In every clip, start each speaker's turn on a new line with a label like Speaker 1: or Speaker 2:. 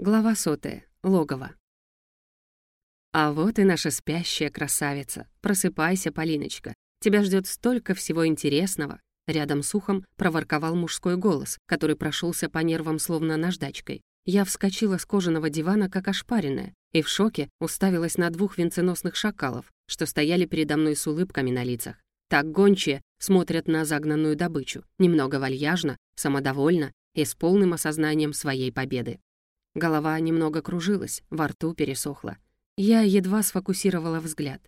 Speaker 1: Глава сотая. Логово. А вот и наша спящая красавица. Просыпайся, Полиночка. Тебя ждет столько всего интересного. Рядом с ухом проворковал мужской голос, который прошелся по нервам словно наждачкой. Я вскочила с кожаного дивана, как ошпаренная, и в шоке уставилась на двух венценосных шакалов, что стояли передо мной с улыбками на лицах. Так гончие смотрят на загнанную добычу, немного вальяжно, самодовольно и с полным осознанием своей победы. Голова немного кружилась, во рту пересохла. Я едва сфокусировала взгляд.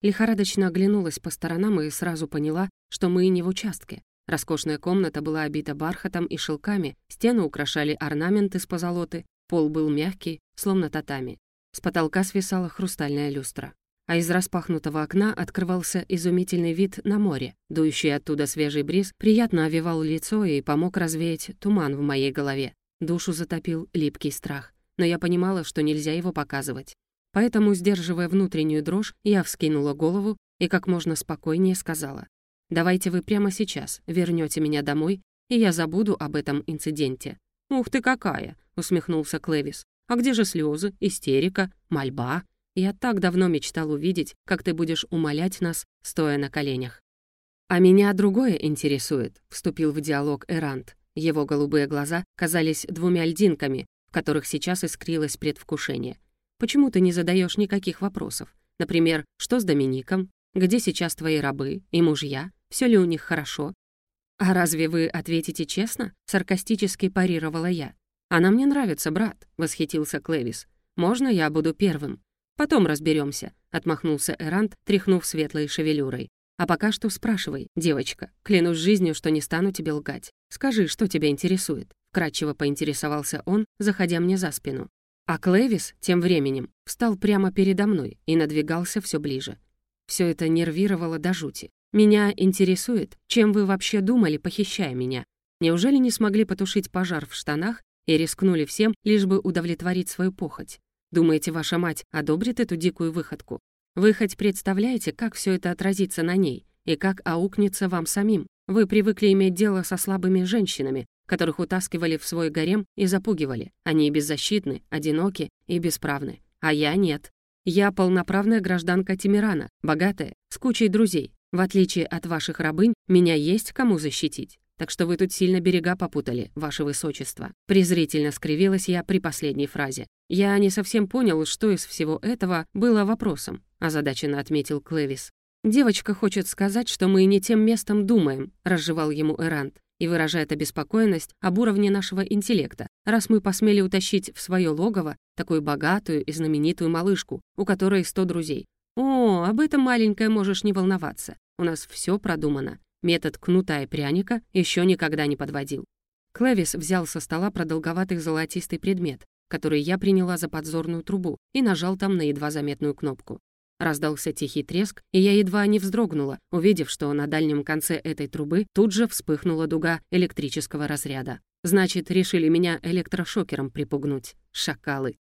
Speaker 1: Лихорадочно оглянулась по сторонам и сразу поняла, что мы не в участке. Роскошная комната была обита бархатом и шелками, стены украшали орнаменты с позолоты, пол был мягкий, словно татами. С потолка свисала хрустальная люстра. А из распахнутого окна открывался изумительный вид на море. Дующий оттуда свежий бриз приятно овевал лицо и помог развеять туман в моей голове. Душу затопил липкий страх, но я понимала, что нельзя его показывать. Поэтому, сдерживая внутреннюю дрожь, я вскинула голову и как можно спокойнее сказала. «Давайте вы прямо сейчас вернете меня домой, и я забуду об этом инциденте». «Ух ты какая!» — усмехнулся Клэвис. «А где же слезы, истерика, мольба? Я так давно мечтал увидеть, как ты будешь умолять нас, стоя на коленях». «А меня другое интересует», — вступил в диалог Эрант. Его голубые глаза казались двумя льдинками, в которых сейчас искрилось предвкушение. «Почему ты не задаешь никаких вопросов? Например, что с Домиником? Где сейчас твои рабы и мужья? Все ли у них хорошо?» «А разве вы ответите честно?» — саркастически парировала я. «Она мне нравится, брат», — восхитился Клэвис. «Можно я буду первым?» «Потом разберемся, отмахнулся Эрант, тряхнув светлой шевелюрой. А пока что спрашивай, девочка. Клянусь жизнью, что не стану тебе лгать. Скажи, что тебя интересует?» Кратчево поинтересовался он, заходя мне за спину. А Клэвис, тем временем, встал прямо передо мной и надвигался все ближе. Все это нервировало до жути. «Меня интересует, чем вы вообще думали, похищая меня? Неужели не смогли потушить пожар в штанах и рискнули всем, лишь бы удовлетворить свою похоть? Думаете, ваша мать одобрит эту дикую выходку? Вы хоть представляете, как все это отразится на ней и как аукнется вам самим? Вы привыкли иметь дело со слабыми женщинами, которых утаскивали в свой гарем и запугивали. Они беззащитны, одиноки и бесправны. А я нет. Я полноправная гражданка Тимирана, богатая, с кучей друзей. В отличие от ваших рабынь, меня есть кому защитить. Так что вы тут сильно берега попутали, ваше высочество». Презрительно скривилась я при последней фразе. Я не совсем понял, что из всего этого было вопросом озадаченно отметил Клэвис. «Девочка хочет сказать, что мы не тем местом думаем», — разжевал ему Эрант и выражает обеспокоенность об уровне нашего интеллекта, раз мы посмели утащить в свое логово такую богатую и знаменитую малышку, у которой сто друзей. «О, об этом, маленькая, можешь не волноваться. У нас все продумано. Метод кнута и пряника еще никогда не подводил». Клэвис взял со стола продолговатый золотистый предмет, который я приняла за подзорную трубу, и нажал там на едва заметную кнопку. Раздался тихий треск, и я едва не вздрогнула, увидев, что на дальнем конце этой трубы тут же вспыхнула дуга электрического разряда. Значит, решили меня электрошокером припугнуть. Шакалы.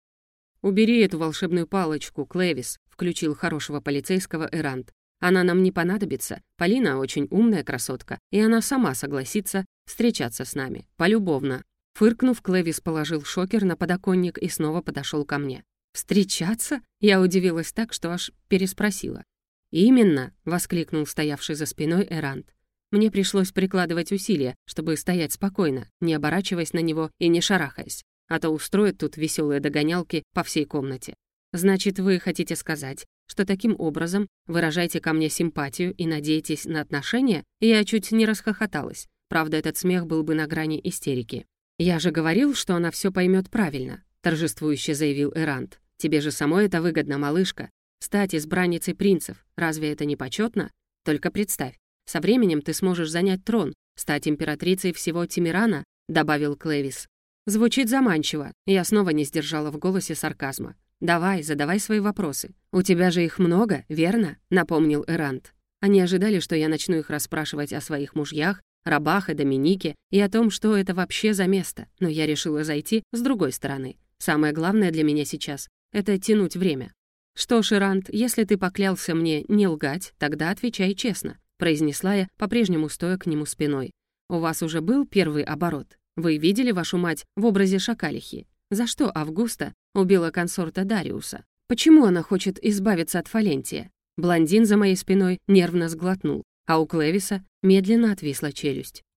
Speaker 1: «Убери эту волшебную палочку, Клэвис», — включил хорошего полицейского Эрант. «Она нам не понадобится. Полина очень умная красотка, и она сама согласится встречаться с нами. Полюбовно». Фыркнув, Клэвис положил шокер на подоконник и снова подошел ко мне. «Встречаться?» Я удивилась так, что аж переспросила. «Именно!» — воскликнул стоявший за спиной Эрант. Мне пришлось прикладывать усилия, чтобы стоять спокойно, не оборачиваясь на него и не шарахаясь, а то устроят тут веселые догонялки по всей комнате. «Значит, вы хотите сказать, что таким образом выражаете ко мне симпатию и надеетесь на отношения?» Я чуть не расхохоталась. Правда, этот смех был бы на грани истерики. «Я же говорил, что она все поймет правильно», — торжествующе заявил Эрант. Тебе же самой это выгодно, малышка. Стать избранницей принцев, разве это не почетно? Только представь, со временем ты сможешь занять трон, стать императрицей всего Тимирана», — добавил Клэвис. Звучит заманчиво. Я снова не сдержала в голосе сарказма. «Давай, задавай свои вопросы. У тебя же их много, верно?» — напомнил Эрант. Они ожидали, что я начну их расспрашивать о своих мужьях, рабах и Доминике и о том, что это вообще за место, но я решила зайти с другой стороны. Самое главное для меня сейчас это тянуть время. «Что ж, Ирант, если ты поклялся мне не лгать, тогда отвечай честно», произнесла я, по-прежнему стоя к нему спиной. «У вас уже был первый оборот? Вы видели вашу мать в образе шакалихи? За что Августа убила консорта Дариуса? Почему она хочет избавиться от Фалентия? Блондин за моей спиной нервно сглотнул, а у Клевиса медленно отвисла челюсть.